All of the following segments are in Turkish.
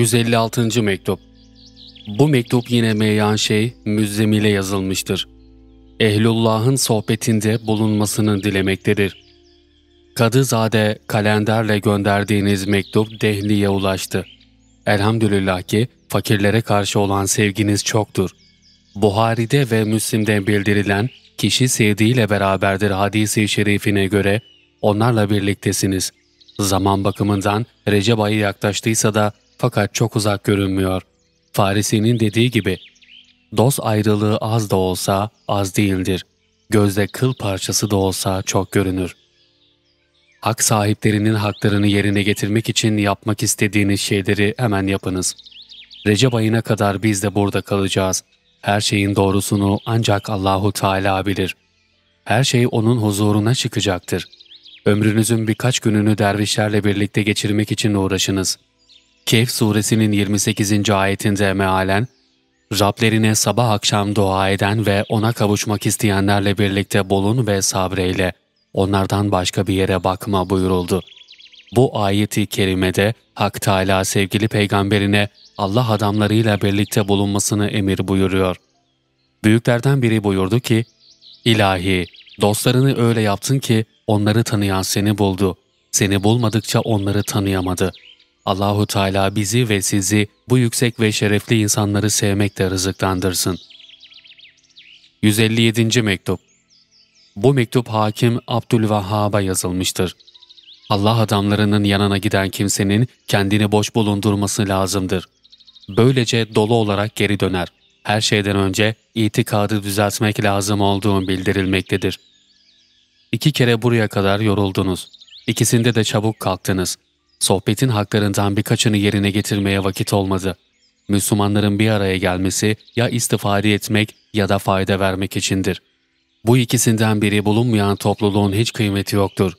156. Mektup Bu mektup yine meyan şey Müzzemil'e yazılmıştır. Ehlullah'ın sohbetinde bulunmasını dilemektedir. Kadızade kalenderle gönderdiğiniz mektup Dehli'ye ulaştı. Elhamdülillah ki fakirlere karşı olan sevginiz çoktur. Buhari'de ve Müslim'de bildirilen kişi sevdiğiyle beraberdir hadisi şerifine göre onlarla birliktesiniz. Zaman bakımından Recep ayı yaklaştıysa da fakat çok uzak görünmüyor. Farisi'nin dediği gibi, dost ayrılığı az da olsa az değildir. Gözde kıl parçası da olsa çok görünür. Hak sahiplerinin haklarını yerine getirmek için yapmak istediğiniz şeyleri hemen yapınız. Recep ayına kadar biz de burada kalacağız. Her şeyin doğrusunu ancak Allahu Teala bilir. Her şey onun huzuruna çıkacaktır. Ömrünüzün birkaç gününü dervişlerle birlikte geçirmek için uğraşınız.'' Kehf suresinin 28. ayetinde mealen, Rablerine sabah akşam dua eden ve ona kavuşmak isteyenlerle birlikte bulun ve sabreyle, onlardan başka bir yere bakma buyuruldu. Bu ayeti kerimede Hak Teala sevgili peygamberine Allah adamlarıyla birlikte bulunmasını emir buyuruyor. Büyüklerden biri buyurdu ki, İlahi, dostlarını öyle yaptın ki onları tanıyan seni buldu. Seni bulmadıkça onları tanıyamadı.'' Allahu Teala bizi ve sizi bu yüksek ve şerefli insanları sevmekle rızıklandırsın. 157. Mektup Bu mektup hakim Abdülvahhab'a yazılmıştır. Allah adamlarının yanına giden kimsenin kendini boş bulundurması lazımdır. Böylece dolu olarak geri döner. Her şeyden önce itikadı düzeltmek lazım olduğu bildirilmektedir. İki kere buraya kadar yoruldunuz. İkisinde de çabuk kalktınız.'' Sohbetin haklarından birkaçını yerine getirmeye vakit olmadı. Müslümanların bir araya gelmesi ya istifade etmek ya da fayda vermek içindir. Bu ikisinden biri bulunmayan topluluğun hiç kıymeti yoktur.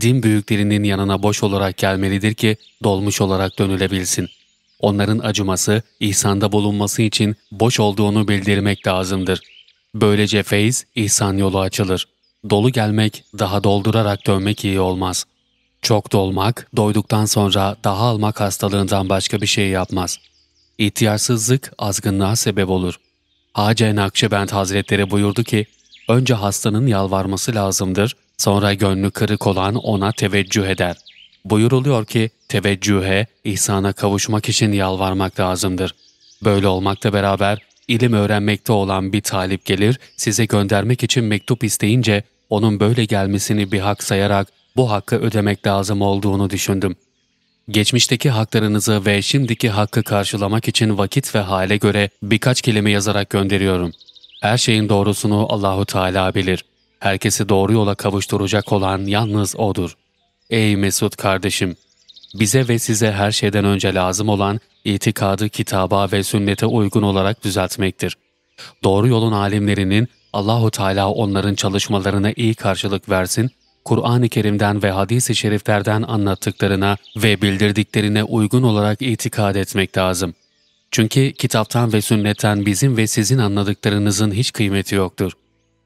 Din büyüklerinin yanına boş olarak gelmelidir ki dolmuş olarak dönülebilsin. Onların acıması, ihsanda bulunması için boş olduğunu bildirmek lazımdır. Böylece feyz, ihsan yolu açılır. Dolu gelmek, daha doldurarak dönmek iyi olmaz.'' Çok dolmak, doyduktan sonra daha almak hastalığından başka bir şey yapmaz. İhtiyarsızlık azgınlığa sebep olur. Hacı Nakşibend Hazretleri buyurdu ki, önce hastanın yalvarması lazımdır, sonra gönlü kırık olan ona teveccüh eder. Buyuruluyor ki, teveccühe, ihsana kavuşmak için yalvarmak lazımdır. Böyle olmakla beraber, ilim öğrenmekte olan bir talip gelir, size göndermek için mektup isteyince, onun böyle gelmesini bir hak sayarak, bu hakkı ödemek lazım olduğunu düşündüm. Geçmişteki haklarınızı ve şimdiki hakkı karşılamak için vakit ve hale göre birkaç kelime yazarak gönderiyorum. Her şeyin doğrusunu Allahu Teala bilir. Herkesi doğru yola kavuşturacak olan yalnız O'dur. Ey Mesut kardeşim! Bize ve size her şeyden önce lazım olan itikadı kitaba ve sünnete uygun olarak düzeltmektir. Doğru yolun alimlerinin Allahu Teala onların çalışmalarına iyi karşılık versin Kur'an-ı Kerim'den ve hadis-i şeriflerden anlattıklarına ve bildirdiklerine uygun olarak itikad etmek lazım. Çünkü kitaptan ve sünnetten bizim ve sizin anladıklarınızın hiç kıymeti yoktur.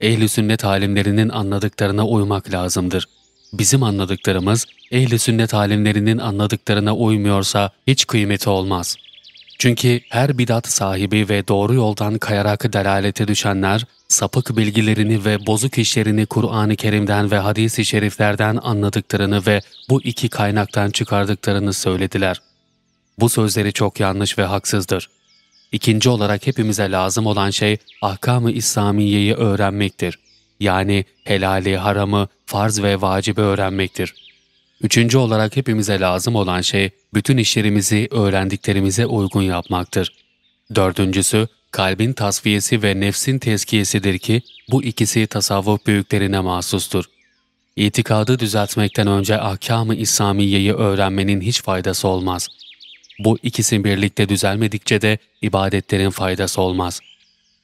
Ehli sünnet alimlerinin anladıklarına uymak lazımdır. Bizim anladıklarımız ehli sünnet alimlerinin anladıklarına uymuyorsa hiç kıymeti olmaz.'' Çünkü her bidat sahibi ve doğru yoldan kayarak delalete düşenler, sapık bilgilerini ve bozuk işlerini Kur'an-ı Kerim'den ve hadis-i şeriflerden anladıklarını ve bu iki kaynaktan çıkardıklarını söylediler. Bu sözleri çok yanlış ve haksızdır. İkinci olarak hepimize lazım olan şey ahkam-ı İslamiye'yi öğrenmektir. Yani helali, haramı, farz ve vacibi öğrenmektir. Üçüncü olarak hepimize lazım olan şey bütün işlerimizi öğrendiklerimize uygun yapmaktır. Dördüncüsü, kalbin tasfiyesi ve nefsin tezkiyesidir ki bu ikisi tasavvuf büyüklerine mahsustur. İtikadı düzeltmekten önce ahkam-ı İslamiye'yi öğrenmenin hiç faydası olmaz. Bu ikisi birlikte düzelmedikçe de ibadetlerin faydası olmaz.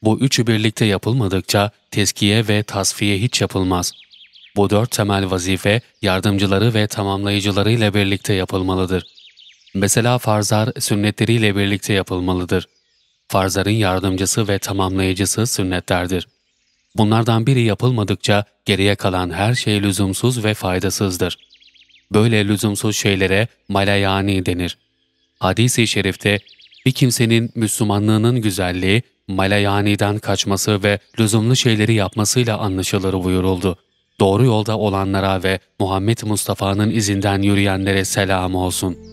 Bu üçü birlikte yapılmadıkça tezkiye ve tasfiye hiç yapılmaz.'' Bu dört temel vazife yardımcıları ve tamamlayıcılarıyla birlikte yapılmalıdır. Mesela farzlar sünnetleriyle birlikte yapılmalıdır. Farzların yardımcısı ve tamamlayıcısı sünnetlerdir. Bunlardan biri yapılmadıkça geriye kalan her şey lüzumsuz ve faydasızdır. Böyle lüzumsuz şeylere malayani denir. Hadis-i şerifte bir kimsenin Müslümanlığının güzelliği, malayaniden kaçması ve lüzumlu şeyleri yapmasıyla anlaşılır buyuruldu. Doğru yolda olanlara ve Muhammed Mustafa'nın izinden yürüyenlere selam olsun.''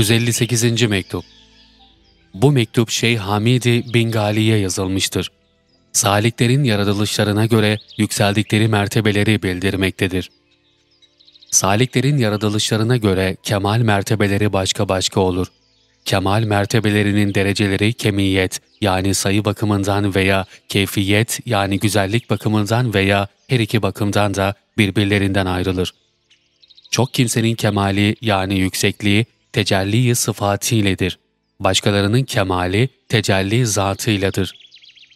158. Mektup Bu mektup Şeyh Hamidi Bingali'ye yazılmıştır. Saliklerin yaratılışlarına göre yükseldikleri mertebeleri bildirmektedir. Saliklerin yaratılışlarına göre kemal mertebeleri başka başka olur. Kemal mertebelerinin dereceleri kemiyet yani sayı bakımından veya keyfiyet yani güzellik bakımından veya her iki bakımdan da birbirlerinden ayrılır. Çok kimsenin kemali yani yüksekliği tecelli sıfatıyledir. Başkalarının kemali tecelli zatıyladır.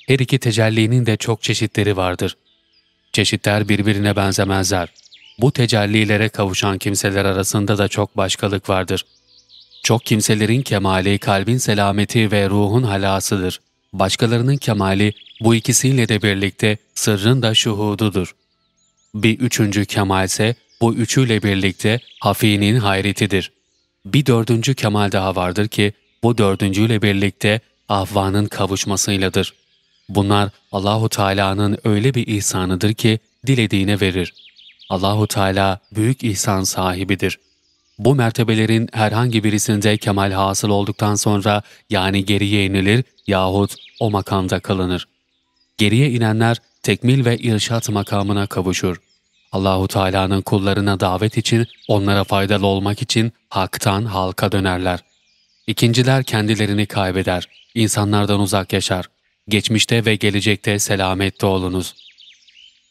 Her iki tecellinin de çok çeşitleri vardır. Çeşitler birbirine benzemezler. Bu tecellilere kavuşan kimseler arasında da çok başkalık vardır. Çok kimselerin kemali kalbin selameti ve ruhun halasıdır. Başkalarının kemali bu ikisiyle de birlikte sırrın da şuhududur. Bir üçüncü kemal ise bu üçüyle birlikte hafinin hayretidir. Bir dördüncü kemal daha vardır ki bu dördüncüyle birlikte ahvanın kavuşmasıyladır. Bunlar Allahu Teala'nın öyle bir ihsanıdır ki dilediğine verir. Allahu Teala büyük ihsan sahibidir. Bu mertebelerin herhangi birisinde kemal hasıl olduktan sonra yani geriye inilir yahut o makamda kalınır. Geriye inenler tekmil ve irşat makamına kavuşur. Allahu Teala'nın kullarına davet için, onlara faydalı olmak için haktan halka dönerler. İkinciler kendilerini kaybeder, insanlardan uzak yaşar. Geçmişte ve gelecekte selamette olunuz.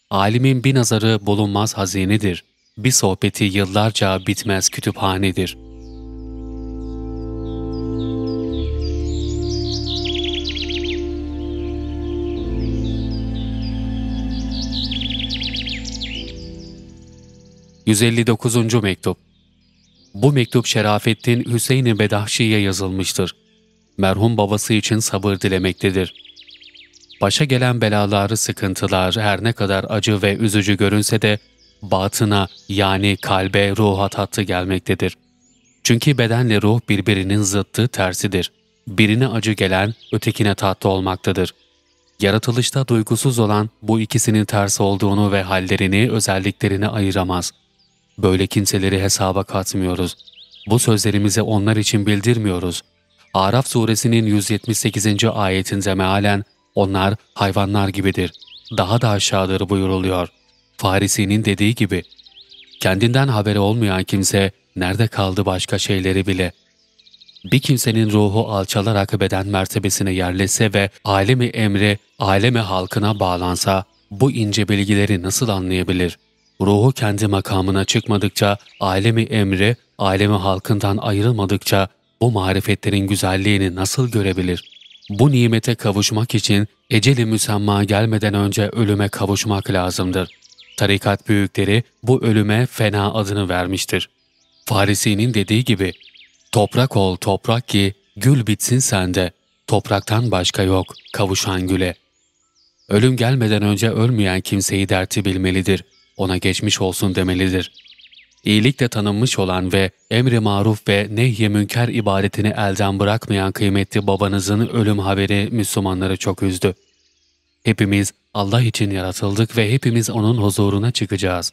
Alimin bir nazarı bulunmaz hazinedir. Bir sohbeti yıllarca bitmez kütüphanedir.'' 159. Mektup Bu mektup Şerafettin Hüseyin-i Bedahşi'ye yazılmıştır. Merhum babası için sabır dilemektedir. Başa gelen belaları, sıkıntılar her ne kadar acı ve üzücü görünse de batına yani kalbe, ruha tatlı gelmektedir. Çünkü bedenle ruh birbirinin zıttı tersidir. Birine acı gelen ötekine tatlı olmaktadır. Yaratılışta duygusuz olan bu ikisinin ters olduğunu ve hallerini, özelliklerini ayıramaz. Böyle kimseleri hesaba katmıyoruz. Bu sözlerimizi onlar için bildirmiyoruz. Araf suresinin 178. ayetinde mealen onlar hayvanlar gibidir. Daha da aşağıdır buyuruluyor. Farisi'nin dediği gibi, kendinden haberi olmayan kimse nerede kaldı başka şeyleri bile. Bir kimsenin ruhu alçalarak beden mertebesine yerleşse ve alemi emri, alemi halkına bağlansa, bu ince bilgileri nasıl anlayabilir?'' Ruhu kendi makamına çıkmadıkça, alemi emri, alemi halkından ayrılmadıkça bu marifetlerin güzelliğini nasıl görebilir? Bu nimete kavuşmak için eceli müsemma gelmeden önce ölüme kavuşmak lazımdır. Tarikat büyükleri bu ölüme fena adını vermiştir. Farisi'nin dediği gibi, toprak ol toprak ki gül bitsin sende, topraktan başka yok kavuşan güle. Ölüm gelmeden önce ölmeyen kimseyi derti bilmelidir ona geçmiş olsun demelidir. İyilikle tanınmış olan ve emri maruf ve nehy münker ibadetini elden bırakmayan kıymetli babanızın ölüm haberi Müslümanları çok üzdü. Hepimiz Allah için yaratıldık ve hepimiz O'nun huzuruna çıkacağız.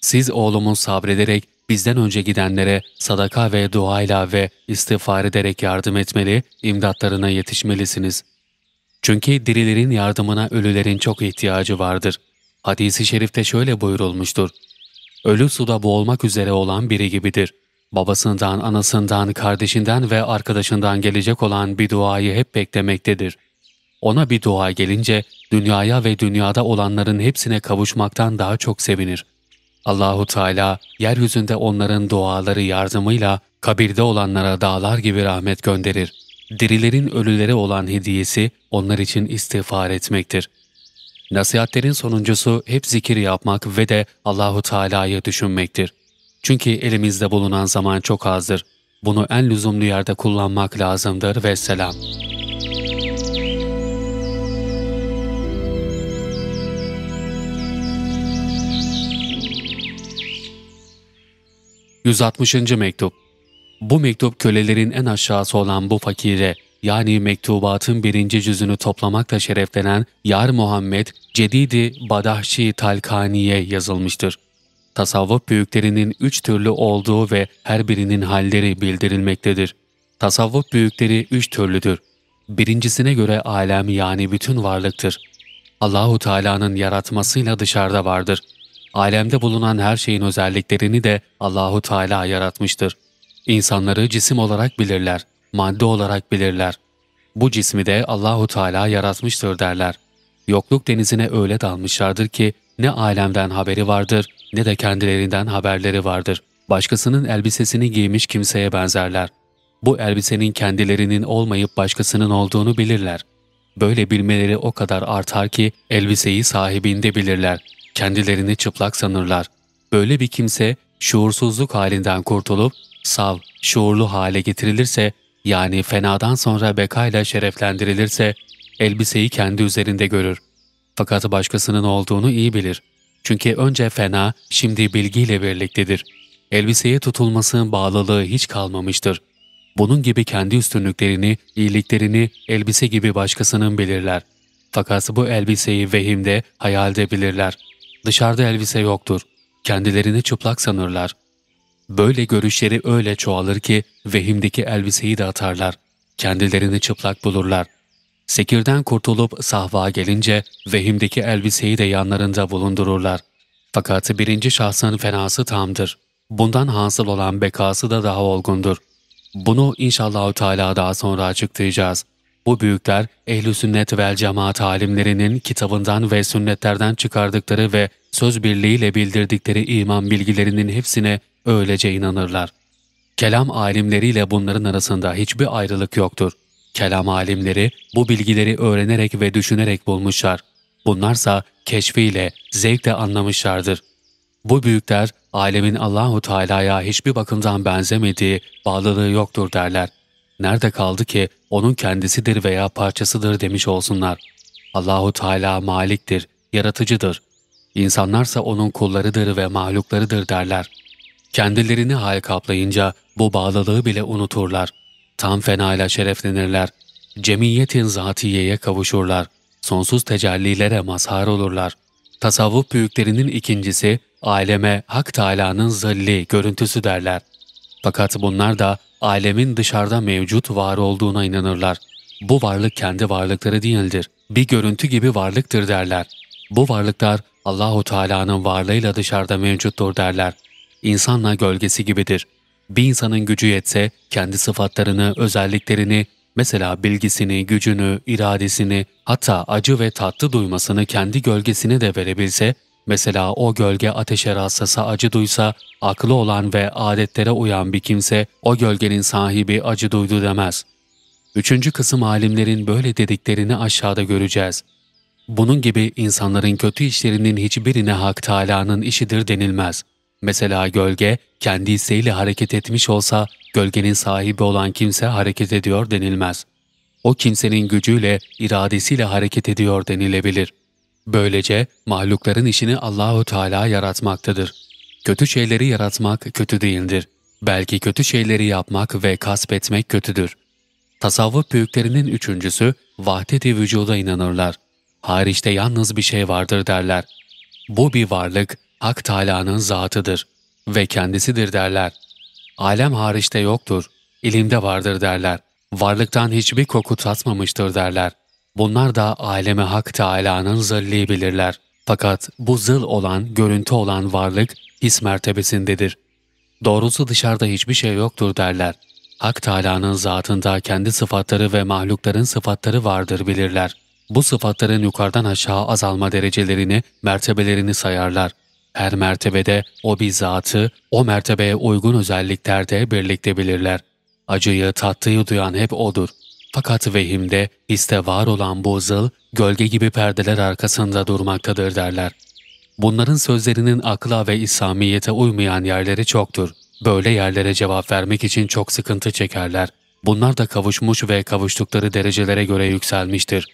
Siz oğlumun sabrederek bizden önce gidenlere sadaka ve duayla ve istiğfar ederek yardım etmeli, imdatlarına yetişmelisiniz. Çünkü dirilerin yardımına ölülerin çok ihtiyacı vardır.'' Hadis-i şerifte şöyle buyurulmuştur. Ölü suda boğulmak üzere olan biri gibidir. Babasından, anasından, kardeşinden ve arkadaşından gelecek olan bir duayı hep beklemektedir. Ona bir dua gelince dünyaya ve dünyada olanların hepsine kavuşmaktan daha çok sevinir. Allahu Teala yeryüzünde onların duaları yardımıyla kabirde olanlara dağlar gibi rahmet gönderir. Dirilerin ölülere olan hediyesi onlar için istiğfar etmektir. Nasihatlerin sonuncusu hep zikir yapmak ve de Allahu Teala'yı düşünmektir. Çünkü elimizde bulunan zaman çok azdır. Bunu en lüzumlu yerde kullanmak lazımdır ve selam. ...160. Mektup Bu mektup kölelerin en aşağısı olan bu fakire yani mektubatın birinci cüzünü toplamakla şereflenen Yar Muhammed Cedidi Badahşi Talkani'ye yazılmıştır. Tasavvuf büyüklerinin üç türlü olduğu ve her birinin halleri bildirilmektedir. Tasavvuf büyükleri üç türlüdür. Birincisine göre alem yani bütün varlıktır. Allahu Teala'nın yaratmasıyla dışarıda vardır. Alemde bulunan her şeyin özelliklerini de Allahu Teala yaratmıştır. İnsanları cisim olarak bilirler madde olarak bilirler. Bu cismi de Allahu Teala yaratmıştır derler. Yokluk denizine öyle dalmışlardır ki ne alemden haberi vardır ne de kendilerinden haberleri vardır. Başkasının elbisesini giymiş kimseye benzerler. Bu elbisenin kendilerinin olmayıp başkasının olduğunu bilirler. Böyle bilmeleri o kadar artar ki elbiseyi sahibinde bilirler. Kendilerini çıplak sanırlar. Böyle bir kimse şuursuzluk halinden kurtulup sav, şuurlu hale getirilirse yani fenadan sonra bekayla şereflendirilirse elbiseyi kendi üzerinde görür. Fakat başkasının olduğunu iyi bilir. Çünkü önce fena, şimdi bilgiyle birliktedir. Elbiseye tutulması bağlılığı hiç kalmamıştır. Bunun gibi kendi üstünlüklerini, iyiliklerini elbise gibi başkasının bilirler. Fakat bu elbiseyi vehimde, hayalde bilirler. Dışarıda elbise yoktur. Kendilerini çıplak sanırlar. Böyle görüşleri öyle çoğalır ki vehimdeki elbiseyi de atarlar. Kendilerini çıplak bulurlar. Sekirden kurtulup sahva gelince vehimdeki elbiseyi de yanlarında bulundururlar. Fakat birinci şahsın fenası tamdır. Bundan hasıl olan bekası da daha olgundur. Bunu inşallah Teala daha sonra açıklayacağız. Bu büyükler ehl sünnet vel cemaat alimlerinin kitabından ve sünnetlerden çıkardıkları ve söz birliğiyle bildirdikleri iman bilgilerinin hepsine öylece inanırlar. Kelam alimleriyle bunların arasında hiçbir ayrılık yoktur. Kelam alimleri bu bilgileri öğrenerek ve düşünerek bulmuşlar. Bunlarsa keşfiyle, zevkle anlamışlardır. Bu büyükler, alemin Allahu Teala'ya hiçbir bakımdan benzemediği, bağlılığı yoktur derler. Nerede kaldı ki onun kendisidir veya parçasıdır demiş olsunlar. Allahu Teala maliktir, yaratıcıdır. İnsanlarsa onun kullarıdır ve mahluklarıdır derler. Kendilerini hal kaplayınca bu bağlılığı bile unuturlar. Tam fenayla şereflenirler. Cemiyetin zatiyeye kavuşurlar. Sonsuz tecellilere mazhar olurlar. Tasavvuf büyüklerinin ikincisi, aleme Hak Teâlâ'nın zilli, görüntüsü derler. Fakat bunlar da alemin dışarıda mevcut var olduğuna inanırlar. Bu varlık kendi varlıkları değildir. Bir görüntü gibi varlıktır derler. Bu varlıklar Allahu Teala'nın varlığıyla dışarıda mevcuttur derler insanla gölgesi gibidir. Bir insanın gücü yetse kendi sıfatlarını, özelliklerini, mesela bilgisini, gücünü, iradesini, hatta acı ve tatlı duymasını kendi gölgesine de verebilse, mesela o gölge ateşe rastlasa acı duysa, aklı olan ve adetlere uyan bir kimse o gölgenin sahibi acı duydu demez. Üçüncü kısım alimlerin böyle dediklerini aşağıda göreceğiz. Bunun gibi insanların kötü işlerinin hiçbirine Hak Teâlâ'nın işidir denilmez. Mesela gölge kendi isteğiyle hareket etmiş olsa gölgenin sahibi olan kimse hareket ediyor denilmez. O kimsenin gücüyle, iradesiyle hareket ediyor denilebilir. Böylece mahlukların işini Allahu Teala yaratmaktadır. Kötü şeyleri yaratmak kötü değildir. Belki kötü şeyleri yapmak ve kasbetmek kötüdür. Tasavvuf büyüklerinin üçüncüsü vahdet-i vücuda inanırlar. Hariçte yalnız bir şey vardır derler. Bu bir varlık, Hak Teâlâ'nın zatıdır ve kendisidir derler. Alem hariçte yoktur, ilimde vardır derler. Varlıktan hiçbir koku tatmamıştır derler. Bunlar da aleme Hak Teâlâ'nın zilli bilirler. Fakat bu zıl olan, görüntü olan varlık his mertebesindedir. Doğrusu dışarıda hiçbir şey yoktur derler. Hak Teâlâ'nın zatında kendi sıfatları ve mahlukların sıfatları vardır bilirler. Bu sıfatların yukarıdan aşağı azalma derecelerini, mertebelerini sayarlar. Her mertebede o bizzatı, o mertebeye uygun özelliklerde birlikte bilirler. Acıyı, tatlıyı duyan hep O'dur. Fakat vehimde, histe var olan bu zıl, gölge gibi perdeler arkasında durmaktadır derler. Bunların sözlerinin akla ve İslamiyete uymayan yerleri çoktur. Böyle yerlere cevap vermek için çok sıkıntı çekerler. Bunlar da kavuşmuş ve kavuştukları derecelere göre yükselmiştir.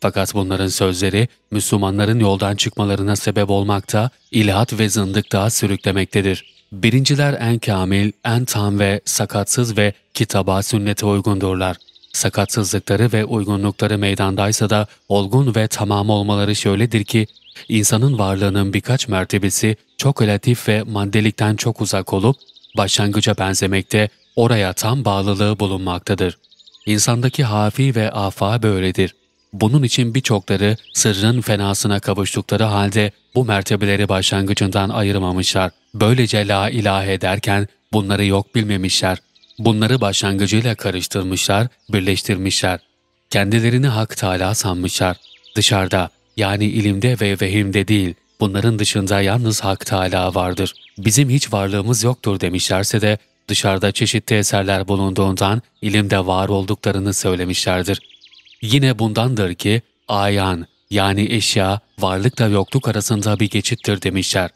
Fakat bunların sözleri Müslümanların yoldan çıkmalarına sebep olmakta, ilhat ve zındıkta sürüklemektedir. Birinciler en kamil, en tam ve sakatsız ve kitaba sünnete uygundurlar. Sakatsızlıkları ve uygunlukları meydandaysa da olgun ve tamam olmaları şöyledir ki, insanın varlığının birkaç mertebesi çok relatif ve maddelikten çok uzak olup, başlangıca benzemekte, oraya tam bağlılığı bulunmaktadır. İnsandaki hafi ve afa böyledir. Bunun için birçokları sırrın fenasına kavuştukları halde bu mertebeleri başlangıcından ayırmamışlar. Böylece la ilahe ederken bunları yok bilmemişler. Bunları başlangıcıyla karıştırmışlar, birleştirmişler. Kendilerini Hak Teala sanmışlar. Dışarıda yani ilimde ve vehimde değil, bunların dışında yalnız Hak Teala vardır. Bizim hiç varlığımız yoktur demişlerse de dışarıda çeşitli eserler bulunduğundan ilimde var olduklarını söylemişlerdir. Yine bundandır ki ayan yani eşya varlıkla yokluk arasında bir geçittir demişler.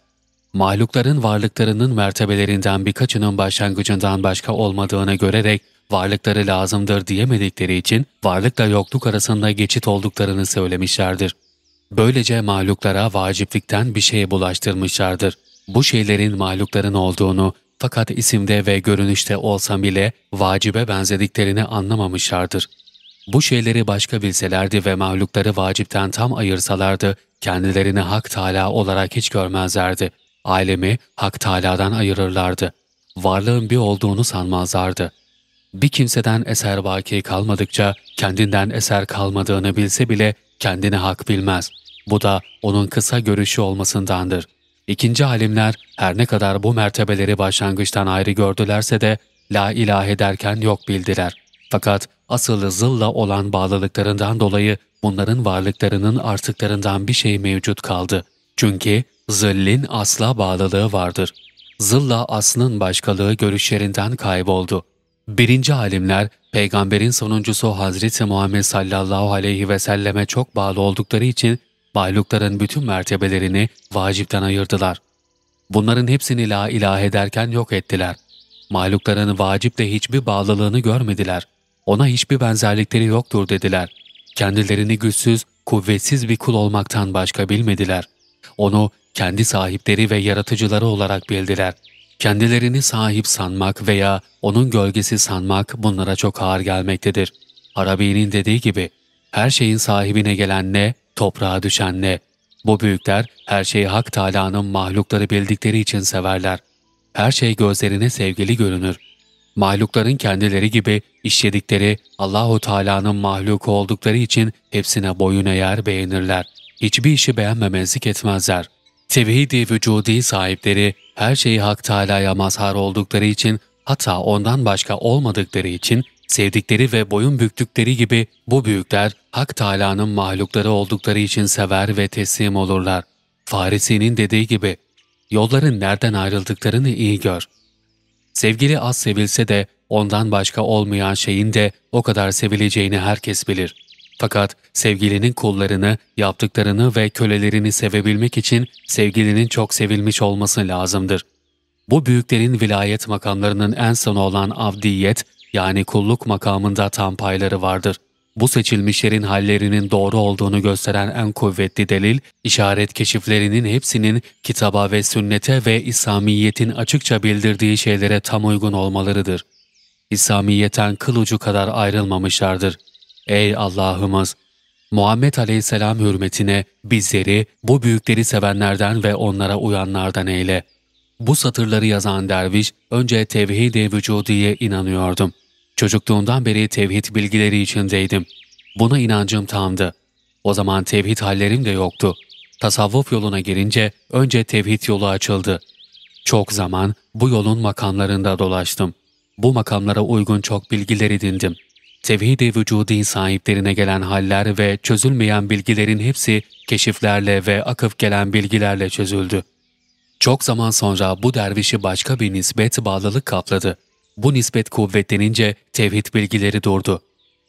Mahlukların varlıklarının mertebelerinden birkaçının başlangıcından başka olmadığını görerek varlıkları lazımdır diyemedikleri için varlıkla yokluk arasında geçit olduklarını söylemişlerdir. Böylece mahluklara vaciplikten bir şey bulaştırmışlardır. Bu şeylerin mahlukların olduğunu fakat isimde ve görünüşte olsa bile vacibe benzediklerini anlamamışlardır. Bu şeyleri başka bilselerdi ve mahlukları vacipten tam ayırsalardı, kendilerini Hak Teala olarak hiç görmezlerdi. Alemi Hak Teala'dan ayırırlardı. Varlığın bir olduğunu sanmazlardı. Bir kimseden eser baki kalmadıkça kendinden eser kalmadığını bilse bile kendini hak bilmez. Bu da onun kısa görüşü olmasındandır. İkinci alimler her ne kadar bu mertebeleri başlangıçtan ayrı gördülerse de la ilahe derken yok bildiler. Fakat asıl zılla olan bağlılıklarından dolayı bunların varlıklarının artıklarından bir şey mevcut kaldı. Çünkü zillin asla bağlılığı vardır. Zılla aslın başkalığı görüşlerinden kayboldu. Birinci alimler, peygamberin sonuncusu Hazreti Muhammed sallallahu aleyhi ve selleme çok bağlı oldukları için mahlukların bütün mertebelerini vacipten ayırdılar. Bunların hepsini la ilahe derken yok ettiler. Mahlukların vaciple hiçbir bağlılığını görmediler. Ona hiçbir benzerlikleri yoktur dediler. Kendilerini güçsüz, kuvvetsiz bir kul olmaktan başka bilmediler. Onu kendi sahipleri ve yaratıcıları olarak bildiler. Kendilerini sahip sanmak veya onun gölgesi sanmak bunlara çok ağır gelmektedir. Arabi'nin dediği gibi, her şeyin sahibine gelen ne, toprağa düşen ne. Bu büyükler her şeyi Hak Teâlâ'nın mahlukları bildikleri için severler. Her şey gözlerine sevgili görünür. Mahlukların kendileri gibi işledikleri Allahu Teala'nın mahluku oldukları için hepsine boyun eğer beğenirler. Hiçbir işi beğenmemezlik etmezler. Tevhid-i vücudi sahipleri her şeyi Hak Teala'ya mazhar oldukları için hatta ondan başka olmadıkları için sevdikleri ve boyun büktükleri gibi bu büyükler Hak Teala'nın mahlukları oldukları için sever ve teslim olurlar. Farisi'nin dediği gibi yolların nereden ayrıldıklarını iyi gör. Sevgili az sevilse de ondan başka olmayan şeyin de o kadar sevileceğini herkes bilir. Fakat sevgilinin kullarını, yaptıklarını ve kölelerini sevebilmek için sevgilinin çok sevilmiş olması lazımdır. Bu büyüklerin vilayet makamlarının en sonu olan avdiyet yani kulluk makamında tam payları vardır. Bu seçilmişlerin hallerinin doğru olduğunu gösteren en kuvvetli delil, işaret keşiflerinin hepsinin kitaba ve sünnete ve İslamiyet'in açıkça bildirdiği şeylere tam uygun olmalarıdır. İslamiyet'ten kıl ucu kadar ayrılmamışlardır. Ey Allah'ımız! Muhammed Aleyhisselam hürmetine bizleri bu büyükleri sevenlerden ve onlara uyanlardan eyle. Bu satırları yazan derviş önce tevhid-i vücudiye inanıyordum. Çocukluğumdan beri tevhid bilgileri içindeydim. Buna inancım tamdı. O zaman tevhid hallerim de yoktu. Tasavvuf yoluna girince önce tevhid yolu açıldı. Çok zaman bu yolun makamlarında dolaştım. Bu makamlara uygun çok bilgiler edindim. Tevhid-i vücudi sahiplerine gelen haller ve çözülmeyen bilgilerin hepsi keşiflerle ve akıf gelen bilgilerle çözüldü. Çok zaman sonra bu dervişi başka bir nisbet bağlılık kapladı. Bu nispet kuvvetlenince tevhid bilgileri durdu.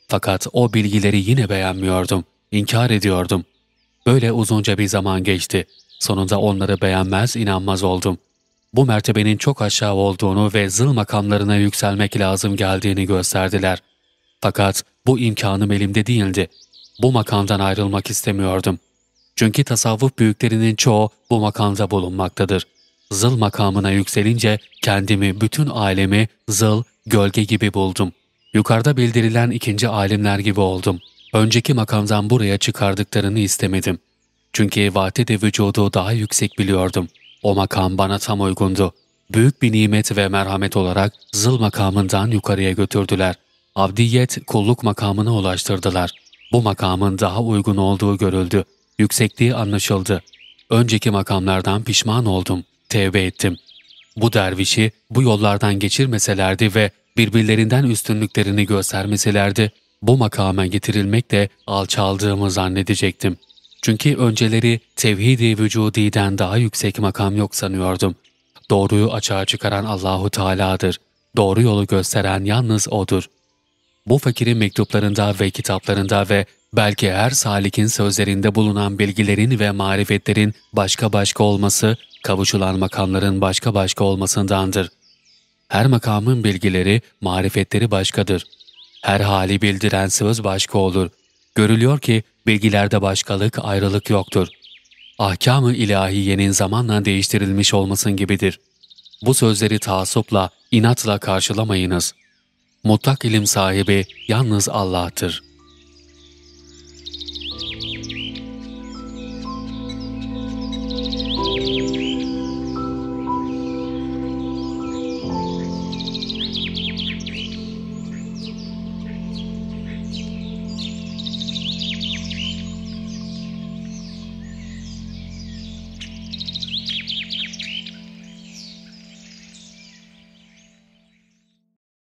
Fakat o bilgileri yine beğenmiyordum, inkar ediyordum. Böyle uzunca bir zaman geçti. Sonunda onları beğenmez, inanmaz oldum. Bu mertebenin çok aşağı olduğunu ve zıl makamlarına yükselmek lazım geldiğini gösterdiler. Fakat bu imkanım elimde değildi. Bu makamdan ayrılmak istemiyordum. Çünkü tasavvuf büyüklerinin çoğu bu makamda bulunmaktadır. Zıl makamına yükselince kendimi, bütün alemi zıl, gölge gibi buldum. Yukarıda bildirilen ikinci alimler gibi oldum. Önceki makamdan buraya çıkardıklarını istemedim. Çünkü vahdet vücudu daha yüksek biliyordum. O makam bana tam uygundu. Büyük bir nimet ve merhamet olarak zıl makamından yukarıya götürdüler. Abdiyet kulluk makamına ulaştırdılar. Bu makamın daha uygun olduğu görüldü. Yüksekliği anlaşıldı. Önceki makamlardan pişman oldum. Tevbe ettim. Bu dervişi bu yollardan geçirmeselerdi ve birbirlerinden üstünlüklerini göstermeselerdi, bu makama getirilmek de alçaldığımı zannedecektim. Çünkü önceleri tevhid-i vücudiden daha yüksek makam yok sanıyordum. Doğruyu açığa çıkaran Allahu Teala'dır. Doğru yolu gösteren yalnız O'dur. Bu fakirin mektuplarında ve kitaplarında ve belki her salikin sözlerinde bulunan bilgilerin ve marifetlerin başka başka olması, kavuşulan makamların başka başka olmasındandır. Her makamın bilgileri, marifetleri başkadır. Her hali bildiren söz başka olur. Görülüyor ki bilgilerde başkalık, ayrılık yoktur. Ahkam-ı ilahiyenin zamanla değiştirilmiş olmasın gibidir. Bu sözleri taassupla, inatla karşılamayınız. Mutlak ilim sahibi yalnız Allah'tır.''